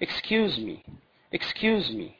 Excuse me, excuse me.